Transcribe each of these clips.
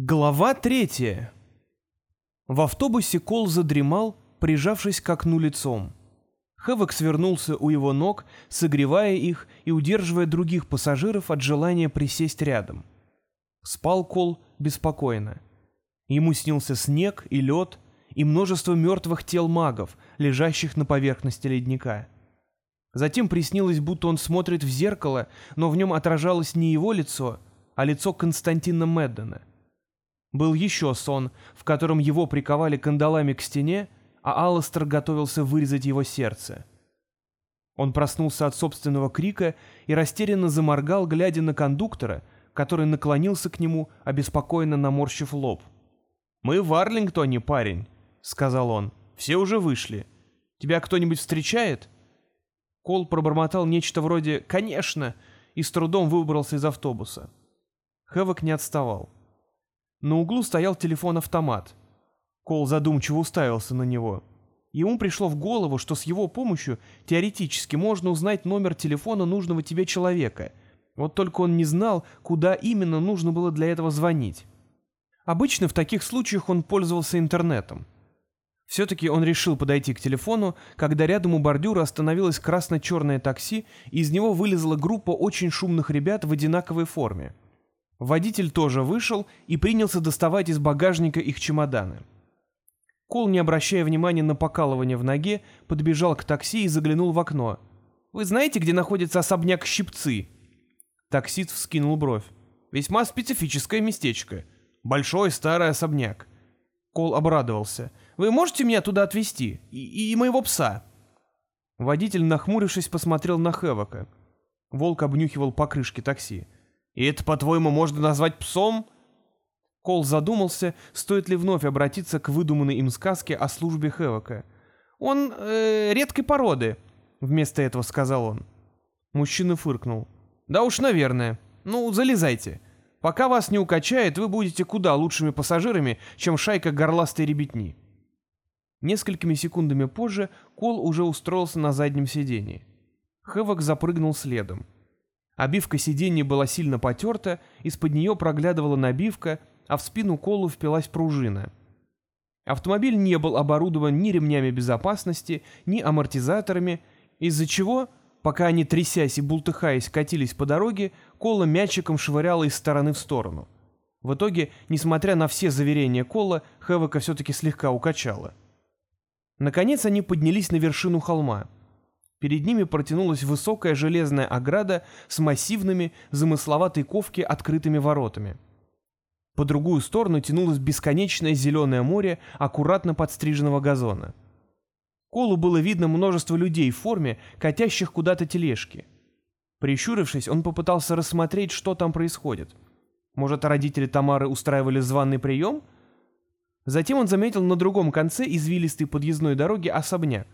Глава третья. В автобусе Кол задремал, прижавшись к окну лицом. Хэвок свернулся у его ног, согревая их и удерживая других пассажиров от желания присесть рядом. Спал Кол беспокойно. Ему снился снег и лед, и множество мертвых тел магов, лежащих на поверхности ледника. Затем приснилось, будто он смотрит в зеркало, но в нем отражалось не его лицо, а лицо Константина Меддена. Был еще сон, в котором его приковали кандалами к стене, а Алластер готовился вырезать его сердце. Он проснулся от собственного крика и растерянно заморгал, глядя на кондуктора, который наклонился к нему, обеспокоенно наморщив лоб. «Мы в Арлингтоне, парень», — сказал он. «Все уже вышли. Тебя кто-нибудь встречает?» Кол пробормотал нечто вроде «конечно» и с трудом выбрался из автобуса. Хэвок не отставал. На углу стоял телефон-автомат. Кол задумчиво уставился на него. Ему пришло в голову, что с его помощью теоретически можно узнать номер телефона нужного тебе человека. Вот только он не знал, куда именно нужно было для этого звонить. Обычно в таких случаях он пользовался интернетом. Все-таки он решил подойти к телефону, когда рядом у бордюра остановилось красно-черное такси, и из него вылезла группа очень шумных ребят в одинаковой форме. Водитель тоже вышел и принялся доставать из багажника их чемоданы. Кол, не обращая внимания на покалывание в ноге, подбежал к такси и заглянул в окно. «Вы знаете, где находится особняк Щипцы?» Таксист вскинул бровь. «Весьма специфическое местечко. Большой старый особняк». Кол обрадовался. «Вы можете меня туда отвезти? И, и моего пса?» Водитель, нахмурившись, посмотрел на Хевока. Волк обнюхивал покрышки такси. И это, по-твоему, можно назвать псом?» Кол задумался, стоит ли вновь обратиться к выдуманной им сказке о службе Хевока. «Он э, редкой породы», — вместо этого сказал он. Мужчина фыркнул. «Да уж, наверное. Ну, залезайте. Пока вас не укачает, вы будете куда лучшими пассажирами, чем шайка горластой ребятни». Несколькими секундами позже Кол уже устроился на заднем сидении. Хэвок запрыгнул следом. Обивка сиденья была сильно потерта, из-под нее проглядывала набивка, а в спину Колу впилась пружина. Автомобиль не был оборудован ни ремнями безопасности, ни амортизаторами, из-за чего, пока они, трясясь и бултыхаясь, катились по дороге, Кола мячиком швыряла из стороны в сторону. В итоге, несмотря на все заверения Кола, Хэвока все-таки слегка укачала. Наконец они поднялись на вершину холма — Перед ними протянулась высокая железная ограда с массивными, замысловатой ковки открытыми воротами. По другую сторону тянулось бесконечное зеленое море аккуратно подстриженного газона. Колу было видно множество людей в форме, катящих куда-то тележки. Прищурившись, он попытался рассмотреть, что там происходит. Может, родители Тамары устраивали званый прием? Затем он заметил на другом конце извилистой подъездной дороги особняк.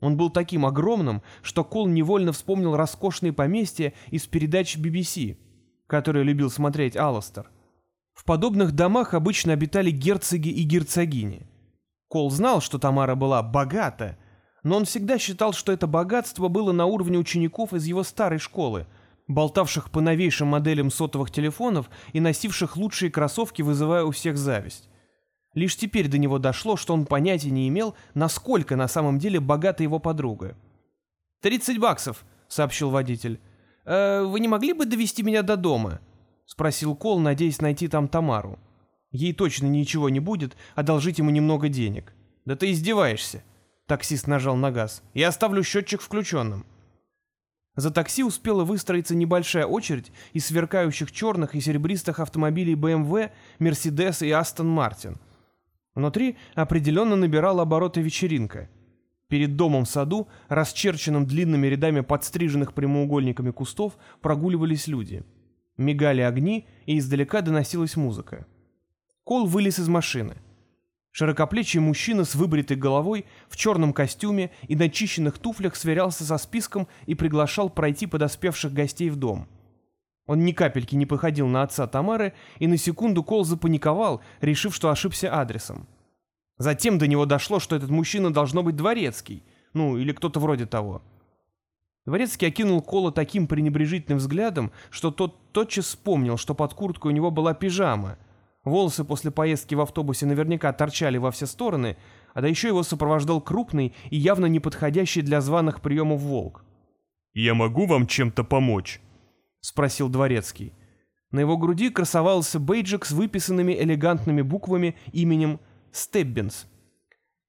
Он был таким огромным, что Кол невольно вспомнил роскошные поместья из передач BBC, которые любил смотреть Алластер. В подобных домах обычно обитали герцоги и герцогини. Кол знал, что Тамара была богата, но он всегда считал, что это богатство было на уровне учеников из его старой школы, болтавших по новейшим моделям сотовых телефонов и носивших лучшие кроссовки, вызывая у всех зависть. Лишь теперь до него дошло, что он понятия не имел, насколько на самом деле богата его подруга. «Тридцать баксов», — сообщил водитель. «Э, «Вы не могли бы довести меня до дома?» — спросил Кол, надеясь найти там Тамару. «Ей точно ничего не будет, одолжить ему немного денег». «Да ты издеваешься», — таксист нажал на газ. «Я оставлю счетчик включенным». За такси успела выстроиться небольшая очередь из сверкающих черных и серебристых автомобилей BMW, Mercedes и Aston Martin — Внутри определенно набирала обороты вечеринка. Перед домом в саду, расчерченным длинными рядами подстриженных прямоугольниками кустов, прогуливались люди. Мигали огни, и издалека доносилась музыка. Кол вылез из машины. Широкоплечий мужчина с выбритой головой, в черном костюме и начищенных туфлях сверялся со списком и приглашал пройти подоспевших гостей в дом. Он ни капельки не походил на отца Тамары, и на секунду Кол запаниковал, решив, что ошибся адресом. Затем до него дошло, что этот мужчина должно быть дворецкий, ну, или кто-то вроде того. Дворецкий окинул Кола таким пренебрежительным взглядом, что тот тотчас вспомнил, что под курткой у него была пижама, Волосы после поездки в автобусе наверняка торчали во все стороны, а да еще его сопровождал крупный и явно неподходящий для званых приемов волк. «Я могу вам чем-то помочь?» — спросил дворецкий. На его груди красовался бейджик с выписанными элегантными буквами именем Стеббинс.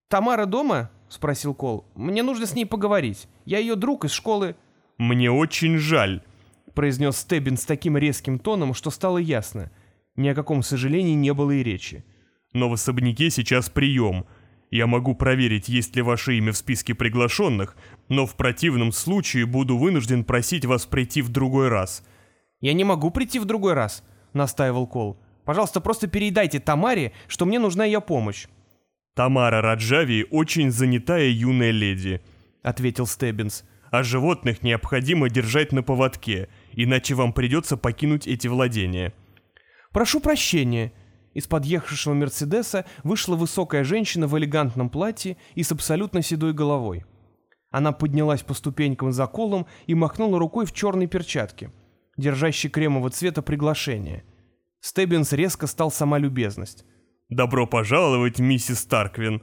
«Тамара дома?» — спросил Кол. «Мне нужно с ней поговорить. Я ее друг из школы...» «Мне очень жаль», — произнес Стеббинс таким резким тоном, что стало ясно. Ни о каком сожалении не было и речи. «Но в особняке сейчас прием. Я могу проверить, есть ли ваше имя в списке приглашенных, но в противном случае буду вынужден просить вас прийти в другой раз». «Я не могу прийти в другой раз», — настаивал Кол. «Пожалуйста, просто передайте Тамаре, что мне нужна ее помощь». «Тамара Раджави очень занятая юная леди», — ответил Стеббинс. «А животных необходимо держать на поводке, иначе вам придется покинуть эти владения». «Прошу прощения», из подъехавшего Мерседеса вышла высокая женщина в элегантном платье и с абсолютно седой головой. Она поднялась по ступенькам за колом и махнула рукой в черной перчатке, держащей кремового цвета приглашение. Стеббинс резко стал сама любезность. «Добро пожаловать, миссис Тарквин!»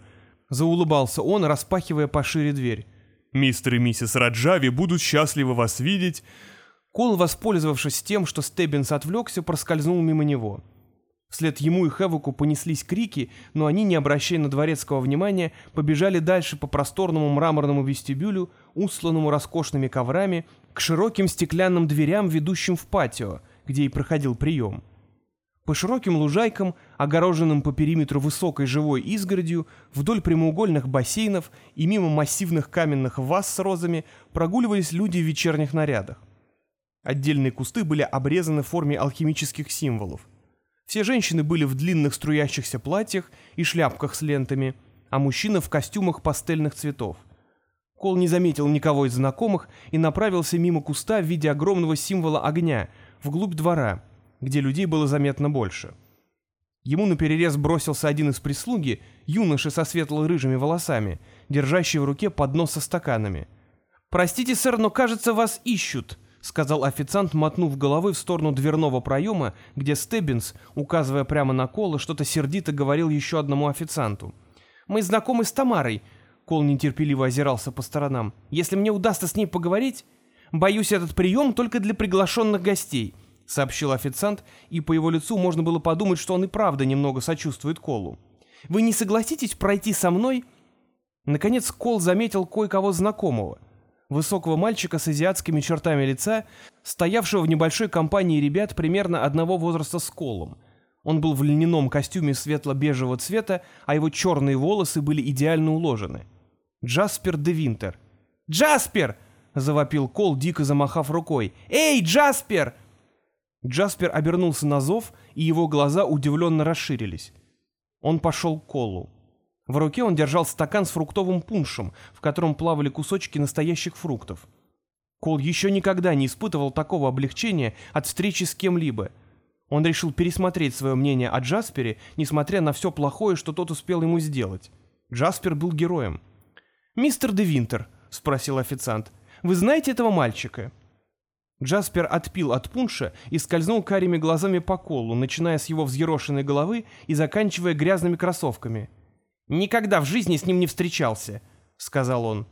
Заулыбался он, распахивая пошире дверь. «Мистер и миссис Раджави будут счастливы вас видеть!» Кол, воспользовавшись тем, что Стеббинс отвлекся, проскользнул мимо него. Вслед ему и Хэвоку понеслись крики, но они, не обращая на дворецкого внимания, побежали дальше по просторному мраморному вестибюлю, устланному роскошными коврами, к широким стеклянным дверям, ведущим в патио, где и проходил прием. По широким лужайкам, огороженным по периметру высокой живой изгородью, вдоль прямоугольных бассейнов и мимо массивных каменных ваз с розами прогуливались люди в вечерних нарядах. Отдельные кусты были обрезаны в форме алхимических символов. Все женщины были в длинных струящихся платьях и шляпках с лентами, а мужчины в костюмах пастельных цветов. Кол не заметил никого из знакомых и направился мимо куста в виде огромного символа огня, вглубь двора, где людей было заметно больше. Ему наперерез бросился один из прислуги, юноша со светло-рыжими волосами, держащий в руке поднос со стаканами. «Простите, сэр, но, кажется, вас ищут», — сказал официант, мотнув головой в сторону дверного проема, где Стеббинс, указывая прямо на Кола, что-то сердито говорил еще одному официанту. «Мы знакомы с Тамарой», — Кол нетерпеливо озирался по сторонам. «Если мне удастся с ней поговорить...» «Боюсь, этот прием только для приглашенных гостей», — сообщил официант, и по его лицу можно было подумать, что он и правда немного сочувствует Колу. «Вы не согласитесь пройти со мной...» Наконец Кол заметил кое-кого знакомого — высокого мальчика с азиатскими чертами лица, стоявшего в небольшой компании ребят примерно одного возраста с Колом. Он был в льняном костюме светло-бежевого цвета, а его черные волосы были идеально уложены. Джаспер де Винтер. «Джаспер!» — завопил Кол, дико замахав рукой. «Эй, Джаспер!» Джаспер обернулся на зов, и его глаза удивленно расширились. Он пошел к Колу. В руке он держал стакан с фруктовым пуншем, в котором плавали кусочки настоящих фруктов. Кол еще никогда не испытывал такого облегчения от встречи с кем-либо. Он решил пересмотреть свое мнение о Джаспере, несмотря на все плохое, что тот успел ему сделать. Джаспер был героем. «Мистер де Винтер», — спросил официант, — «вы знаете этого мальчика?» Джаспер отпил от пунша и скользнул карими глазами по колу, начиная с его взъерошенной головы и заканчивая грязными кроссовками. «Никогда в жизни с ним не встречался», — сказал он.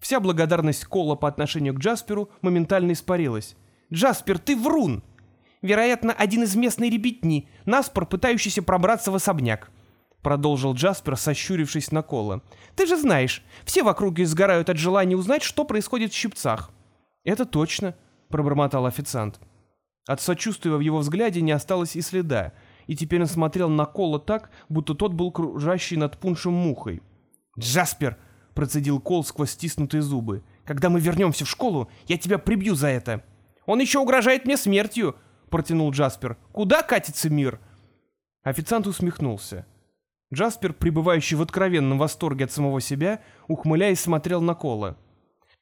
Вся благодарность Кола по отношению к Джасперу моментально испарилась. «Джаспер, ты врун! Вероятно, один из местной ребятни, наспор пытающийся пробраться в особняк», — продолжил Джаспер, сощурившись на Кола. «Ты же знаешь, все в округе сгорают от желания узнать, что происходит в щипцах». «Это точно», — пробормотал официант. От сочувствия в его взгляде не осталось и следа, и теперь он смотрел на Кола так, будто тот был кружащий над пуншем мухой. «Джаспер!» — процедил Кол сквозь стиснутые зубы. «Когда мы вернемся в школу, я тебя прибью за это!» «Он еще угрожает мне смертью!» — протянул Джаспер. «Куда катится мир?» Официант усмехнулся. Джаспер, пребывающий в откровенном восторге от самого себя, ухмыляясь, смотрел на Кола.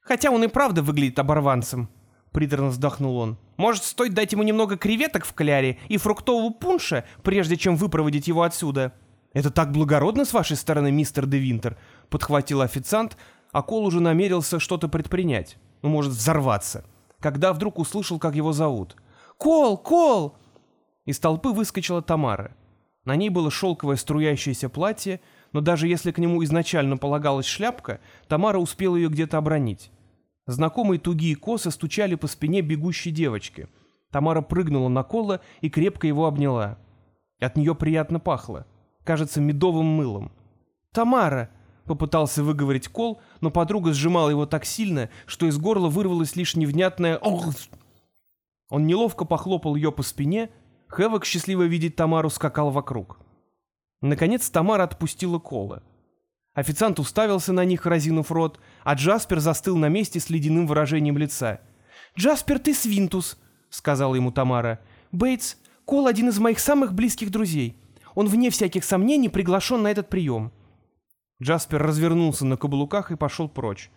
«Хотя он и правда выглядит оборванцем», — приторно вздохнул он. «Может, стоит дать ему немного креветок в кляре и фруктового пунша, прежде чем выпроводить его отсюда?» «Это так благородно с вашей стороны, мистер де Винтер», — подхватил официант, а Кол уже намерился что-то предпринять. Ну, может, взорваться. Когда вдруг услышал, как его зовут. «Кол! Кол!» Из толпы выскочила Тамара. На ней было шелковое струящееся платье, но даже если к нему изначально полагалась шляпка, Тамара успела ее где-то обронить. Знакомые тугие косы стучали по спине бегущей девочки. Тамара прыгнула на Кола и крепко его обняла. От нее приятно пахло. Кажется, медовым мылом. «Тамара!» — попытался выговорить Кол, но подруга сжимала его так сильно, что из горла вырвалось лишь невнятное «Ох!». Он неловко похлопал ее по спине, Хэвок, счастливо видеть Тамару, скакал вокруг. Наконец Тамара отпустила Кола. Официант уставился на них, разинув рот, а Джаспер застыл на месте с ледяным выражением лица. «Джаспер, ты свинтус!» — сказала ему Тамара. «Бейтс, Кол один из моих самых близких друзей. Он, вне всяких сомнений, приглашен на этот прием». Джаспер развернулся на каблуках и пошел прочь.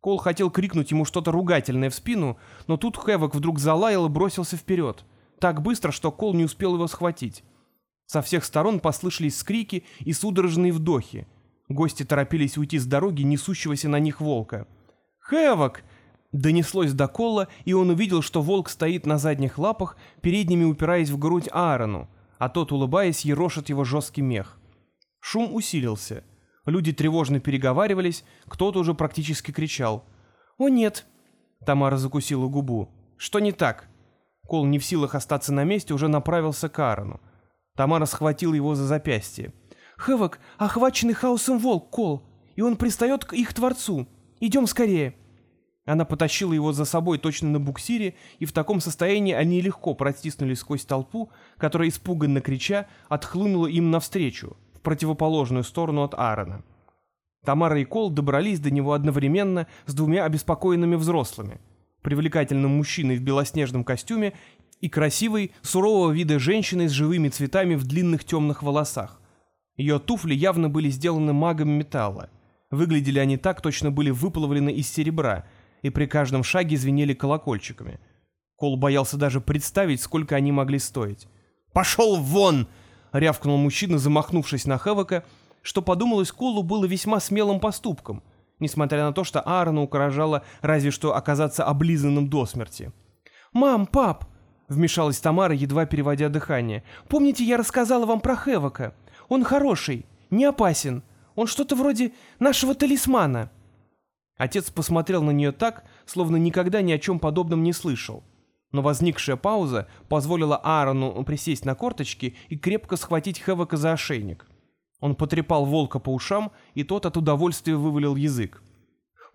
Кол хотел крикнуть ему что-то ругательное в спину, но тут Хэвок вдруг залаял и бросился вперед. Так быстро, что Кол не успел его схватить. Со всех сторон послышались скрики и судорожные вдохи. Гости торопились уйти с дороги несущегося на них волка. «Хэвок!» Донеслось до Кола, и он увидел, что волк стоит на задних лапах, передними упираясь в грудь Аарону, а тот, улыбаясь, ерошит его жесткий мех. Шум усилился. Люди тревожно переговаривались, кто-то уже практически кричал. «О, нет!» Тамара закусила губу. «Что не так?» Кол, не в силах остаться на месте, уже направился к Аарону. Тамара схватила его за запястье. «Хэвок, охваченный хаосом волк, Кол, и он пристает к их творцу. Идем скорее!» Она потащила его за собой точно на буксире, и в таком состоянии они легко протиснулись сквозь толпу, которая, испуганно крича, отхлынула им навстречу, в противоположную сторону от Аарона. Тамара и Кол добрались до него одновременно с двумя обеспокоенными взрослыми, привлекательным мужчиной в белоснежном костюме и красивой, сурового вида женщиной с живыми цветами в длинных темных волосах. Ее туфли явно были сделаны магом металла. Выглядели они так, точно были выплавлены из серебра — и при каждом шаге звенели колокольчиками. Кол боялся даже представить, сколько они могли стоить. «Пошел вон!» — рявкнул мужчина, замахнувшись на Хевока, что подумалось Колу было весьма смелым поступком, несмотря на то, что Аарона укорожала разве что оказаться облизанным до смерти. «Мам, пап!» — вмешалась Тамара, едва переводя дыхание. «Помните, я рассказала вам про Хевока? Он хороший, не опасен. Он что-то вроде нашего талисмана». Отец посмотрел на нее так, словно никогда ни о чем подобном не слышал. Но возникшая пауза позволила Аарону присесть на корточки и крепко схватить Хэвока за ошейник. Он потрепал волка по ушам, и тот от удовольствия вывалил язык.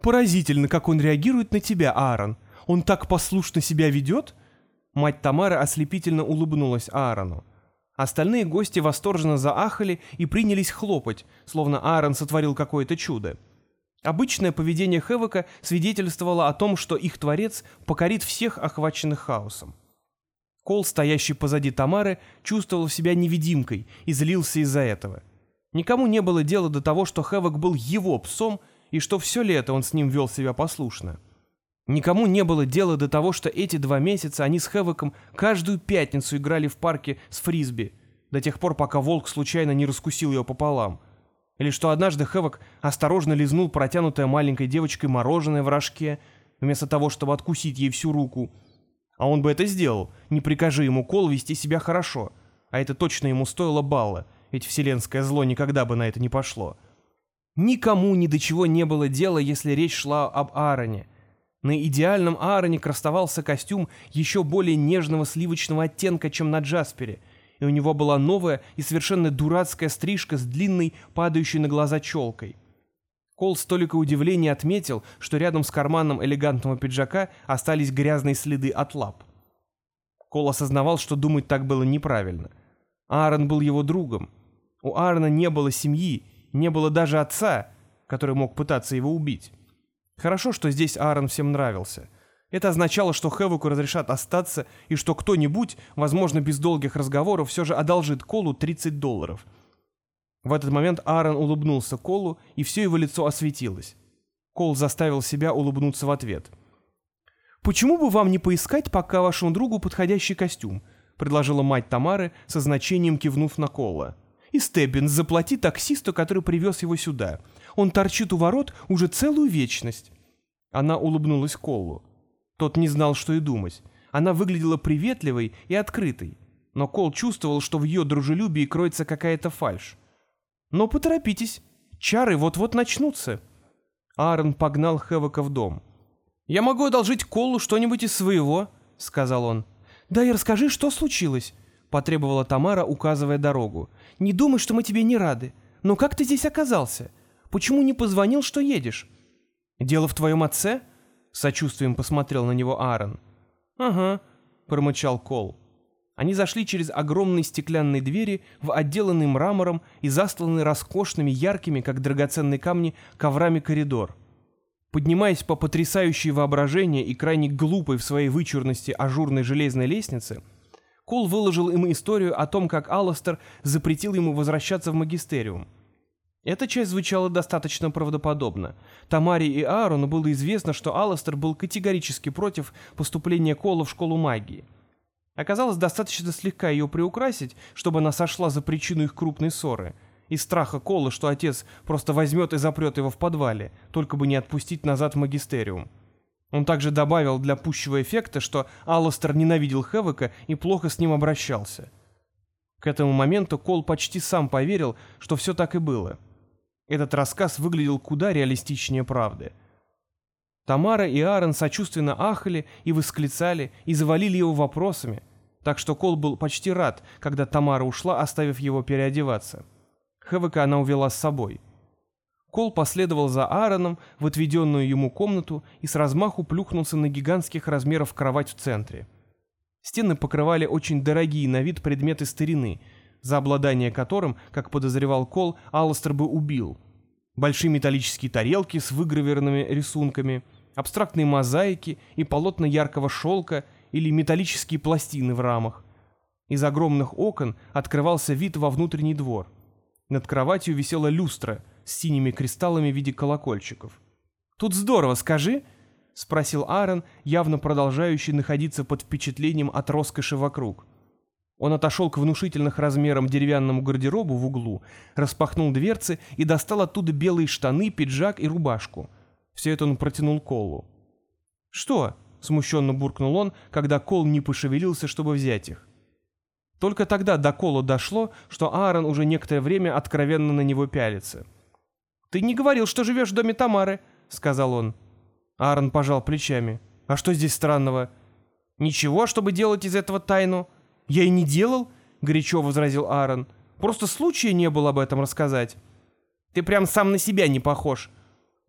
«Поразительно, как он реагирует на тебя, Аарон. Он так послушно себя ведет?» Мать Тамары ослепительно улыбнулась Аарону. Остальные гости восторженно заахали и принялись хлопать, словно Аарон сотворил какое-то чудо. Обычное поведение Хэвока свидетельствовало о том, что их творец покорит всех охваченных хаосом. Кол, стоящий позади Тамары, чувствовал себя невидимкой и злился из-за этого. Никому не было дела до того, что Хэвок был его псом и что все лето он с ним вел себя послушно. Никому не было дела до того, что эти два месяца они с Хэвоком каждую пятницу играли в парке с фрисби, до тех пор, пока волк случайно не раскусил ее пополам – или что однажды Хэвок осторожно лизнул протянутое маленькой девочкой мороженое в рожке, вместо того, чтобы откусить ей всю руку. А он бы это сделал, не прикажи ему Кол вести себя хорошо. А это точно ему стоило балла, ведь вселенское зло никогда бы на это не пошло. Никому ни до чего не было дела, если речь шла об Аароне. На идеальном Аароне красовался костюм еще более нежного сливочного оттенка, чем на Джаспере — и у него была новая и совершенно дурацкая стрижка с длинной, падающей на глаза челкой. Кол с толикой удивления отметил, что рядом с карманом элегантного пиджака остались грязные следы от лап. Кол осознавал, что думать так было неправильно. Аарон был его другом. У Аарона не было семьи, не было даже отца, который мог пытаться его убить. Хорошо, что здесь Аарон всем нравился. Это означало, что Хэвоку разрешат остаться и что кто-нибудь, возможно, без долгих разговоров, все же одолжит Колу 30 долларов. В этот момент Аарон улыбнулся Колу, и все его лицо осветилось. Кол заставил себя улыбнуться в ответ. «Почему бы вам не поискать пока вашему другу подходящий костюм?» — предложила мать Тамары, со значением кивнув на Кола. «И Стеббин, заплати таксисту, который привез его сюда. Он торчит у ворот уже целую вечность». Она улыбнулась Колу. Тот не знал, что и думать. Она выглядела приветливой и открытой. Но Кол чувствовал, что в ее дружелюбии кроется какая-то фальшь. «Но поторопитесь, чары вот-вот начнутся». Аарон погнал Хэвока в дом. «Я могу одолжить Колу что-нибудь из своего», — сказал он. «Да и расскажи, что случилось», — потребовала Тамара, указывая дорогу. «Не думай, что мы тебе не рады. Но как ты здесь оказался? Почему не позвонил, что едешь?» «Дело в твоем отце?» — сочувствием посмотрел на него Аарон. «Ага», — промычал Кол. Они зашли через огромные стеклянные двери в отделанный мрамором и застланный роскошными, яркими, как драгоценные камни, коврами коридор. Поднимаясь по потрясающей воображению и крайне глупой в своей вычурности ажурной железной лестнице, Кол выложил им историю о том, как Алластер запретил ему возвращаться в магистериум. Эта часть звучала достаточно правдоподобно. Тамаре и Аарону было известно, что Алластер был категорически против поступления Кола в школу магии. Оказалось достаточно слегка ее приукрасить, чтобы она сошла за причину их крупной ссоры. Из страха Кола, что отец просто возьмет и запрет его в подвале, только бы не отпустить назад в магистериум. Он также добавил для пущего эффекта, что Алластер ненавидел Хевека и плохо с ним обращался. К этому моменту Кол почти сам поверил, что все так и было. Этот рассказ выглядел куда реалистичнее правды. Тамара и Аарон сочувственно ахали и восклицали, и завалили его вопросами, так что Кол был почти рад, когда Тамара ушла, оставив его переодеваться. Хэвека она увела с собой. Кол последовал за Аароном в отведенную ему комнату и с размаху плюхнулся на гигантских размеров кровать в центре. Стены покрывали очень дорогие на вид предметы старины — за обладание которым, как подозревал Кол, Алластер бы убил. Большие металлические тарелки с выгравированными рисунками, абстрактные мозаики и полотна яркого шелка или металлические пластины в рамах. Из огромных окон открывался вид во внутренний двор. Над кроватью висела люстра с синими кристаллами в виде колокольчиков. «Тут здорово, скажи!» — спросил Аарон, явно продолжающий находиться под впечатлением от роскоши вокруг. Он отошел к внушительных размерам деревянному гардеробу в углу, распахнул дверцы и достал оттуда белые штаны, пиджак и рубашку. Все это он протянул Колу. «Что?» — смущенно буркнул он, когда Кол не пошевелился, чтобы взять их. Только тогда до Кола дошло, что Аарон уже некоторое время откровенно на него пялится. «Ты не говорил, что живешь в доме Тамары», — сказал он. Аарон пожал плечами. «А что здесь странного?» «Ничего, чтобы делать из этого тайну», «Я и не делал», — горячо возразил Аарон. «Просто случая не было об этом рассказать». «Ты прям сам на себя не похож».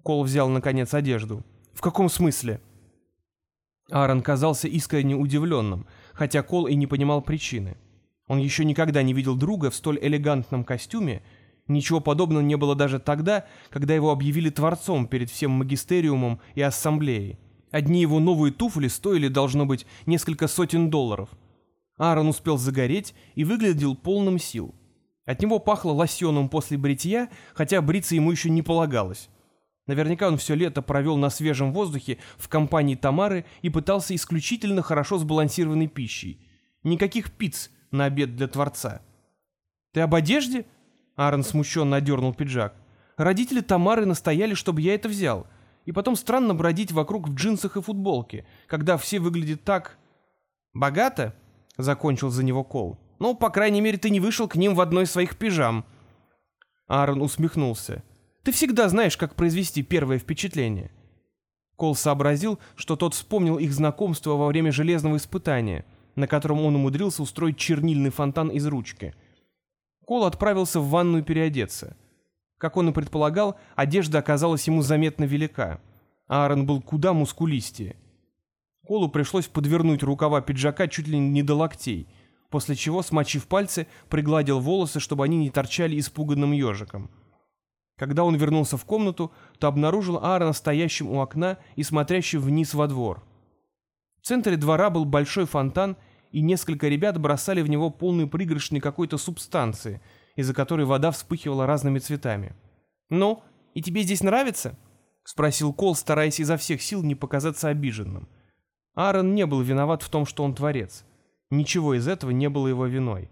Кол взял, наконец, одежду. «В каком смысле?» Аарон казался искренне удивленным, хотя Кол и не понимал причины. Он еще никогда не видел друга в столь элегантном костюме, ничего подобного не было даже тогда, когда его объявили творцом перед всем магистериумом и ассамблеей. Одни его новые туфли стоили, должно быть, несколько сотен долларов — Аарон успел загореть и выглядел полным сил. От него пахло лосьоном после бритья, хотя бриться ему еще не полагалось. Наверняка он все лето провел на свежем воздухе в компании Тамары и пытался исключительно хорошо сбалансированной пищей. Никаких пиц на обед для Творца. «Ты об одежде?» Аарон смущенно одернул пиджак. «Родители Тамары настояли, чтобы я это взял. И потом странно бродить вокруг в джинсах и футболке, когда все выглядят так... богато?» — закончил за него Кол. «Ну, по крайней мере, ты не вышел к ним в одной из своих пижам». Аарон усмехнулся. «Ты всегда знаешь, как произвести первое впечатление». Кол сообразил, что тот вспомнил их знакомство во время железного испытания, на котором он умудрился устроить чернильный фонтан из ручки. Кол отправился в ванную переодеться. Как он и предполагал, одежда оказалась ему заметно велика. Аарон был куда мускулистее. Колу пришлось подвернуть рукава пиджака чуть ли не до локтей, после чего, смочив пальцы, пригладил волосы, чтобы они не торчали испуганным ежиком. Когда он вернулся в комнату, то обнаружил Аарона стоящим у окна и смотрящим вниз во двор. В центре двора был большой фонтан, и несколько ребят бросали в него полный пригоршни какой-то субстанции, из-за которой вода вспыхивала разными цветами. «Ну, и тебе здесь нравится?» — спросил Кол, стараясь изо всех сил не показаться обиженным. Аарон не был виноват в том, что он творец. Ничего из этого не было его виной.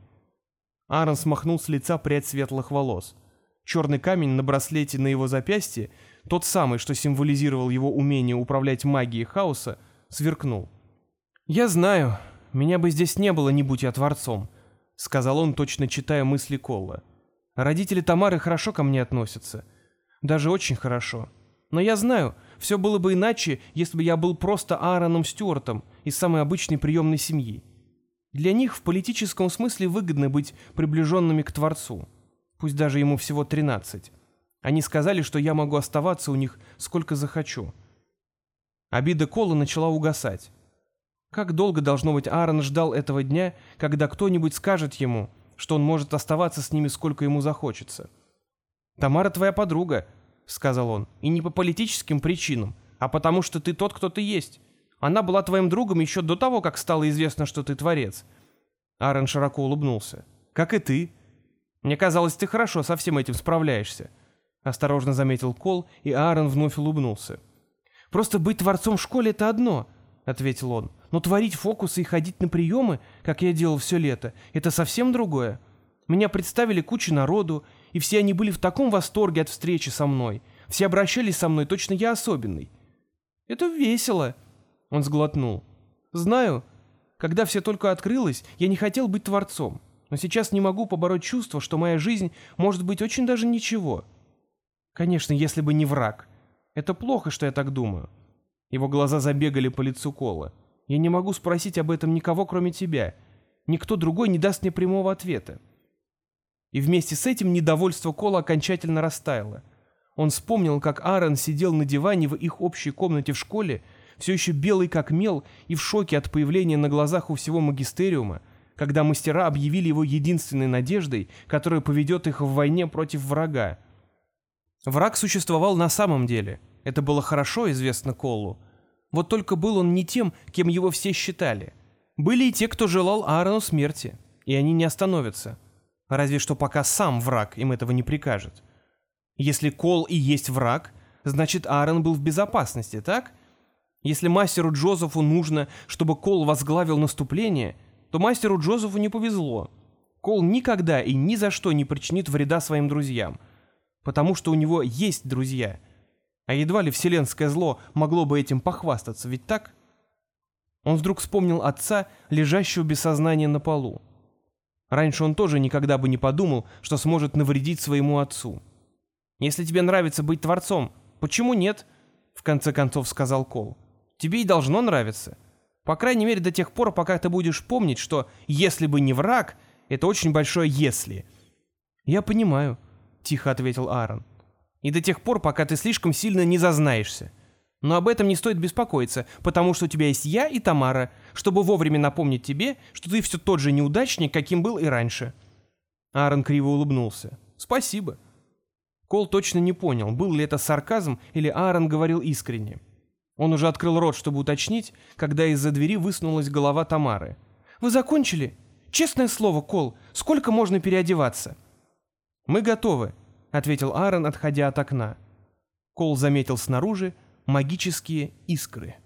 Аарон смахнул с лица прядь светлых волос. Черный камень на браслете на его запястье, тот самый, что символизировал его умение управлять магией хаоса, сверкнул. «Я знаю, меня бы здесь не было, не будь я творцом», — сказал он, точно читая мысли Колла. «Родители Тамары хорошо ко мне относятся. Даже очень хорошо. Но я знаю, все было бы иначе, если бы я был просто Аароном Стюартом из самой обычной приемной семьи. Для них в политическом смысле выгодно быть приближенными к Творцу. Пусть даже ему всего 13. Они сказали, что я могу оставаться у них сколько захочу. Обида Кола начала угасать. Как долго, должно быть, Аарон ждал этого дня, когда кто-нибудь скажет ему, что он может оставаться с ними сколько ему захочется. «Тамара твоя подруга», — сказал он, — «и не по политическим причинам, а потому что ты тот, кто ты есть. Она была твоим другом еще до того, как стало известно, что ты творец». Аарон широко улыбнулся. «Как и ты. Мне казалось, ты хорошо со всем этим справляешься», — осторожно заметил Кол, и Аарон вновь улыбнулся. «Просто быть творцом в школе — это одно», — ответил он. «Но творить фокусы и ходить на приемы, как я делал все лето, это совсем другое. Меня представили куча народу, и все они были в таком восторге от встречи со мной. Все обращались со мной, точно я особенный. Это весело, он сглотнул. «Знаю. Когда все только открылось, я не хотел быть творцом. Но сейчас не могу побороть чувство, что моя жизнь может быть очень даже ничего. Конечно, если бы не враг. Это плохо, что я так думаю». Его глаза забегали по лицу Кола. «Я не могу спросить об этом никого, кроме тебя. Никто другой не даст мне прямого ответа». И вместе с этим недовольство Кола окончательно растаяло. Он вспомнил, как Аарон сидел на диване в их общей комнате в школе все еще белый как мел и в шоке от появления на глазах у всего магистериума, когда мастера объявили его единственной надеждой, которая поведет их в войне против врага. Враг существовал на самом деле, это было хорошо известно Колу. Вот только был он не тем, кем его все считали. Были и те, кто желал Аарону смерти, и они не остановятся. Разве что пока сам враг им этого не прикажет. Если Кол и есть враг, значит Аарон был в безопасности, так? — если мастеру Джозефу нужно, чтобы Кол возглавил наступление, то мастеру Джозефу не повезло. Кол никогда и ни за что не причинит вреда своим друзьям, потому что у него есть друзья. А едва ли вселенское зло могло бы этим похвастаться, ведь так? Он вдруг вспомнил отца, лежащего без сознания на полу. Раньше он тоже никогда бы не подумал, что сможет навредить своему отцу. «Если тебе нравится быть творцом, почему нет?» — в конце концов сказал Кол. Тебе и должно нравиться. По крайней мере, до тех пор, пока ты будешь помнить, что «если бы не враг», это очень большое «если». «Я понимаю», — тихо ответил Аарон. «И до тех пор, пока ты слишком сильно не зазнаешься. Но об этом не стоит беспокоиться, потому что у тебя есть я и Тамара, чтобы вовремя напомнить тебе, что ты все тот же неудачник, каким был и раньше». Аарон криво улыбнулся. «Спасибо». Кол точно не понял, был ли это сарказм или Аарон говорил искренне. Он уже открыл рот, чтобы уточнить, когда из-за двери высунулась голова Тамары. «Вы закончили? Честное слово, Кол, сколько можно переодеваться?» «Мы готовы», — ответил Аарон, отходя от окна. Кол заметил снаружи магические искры.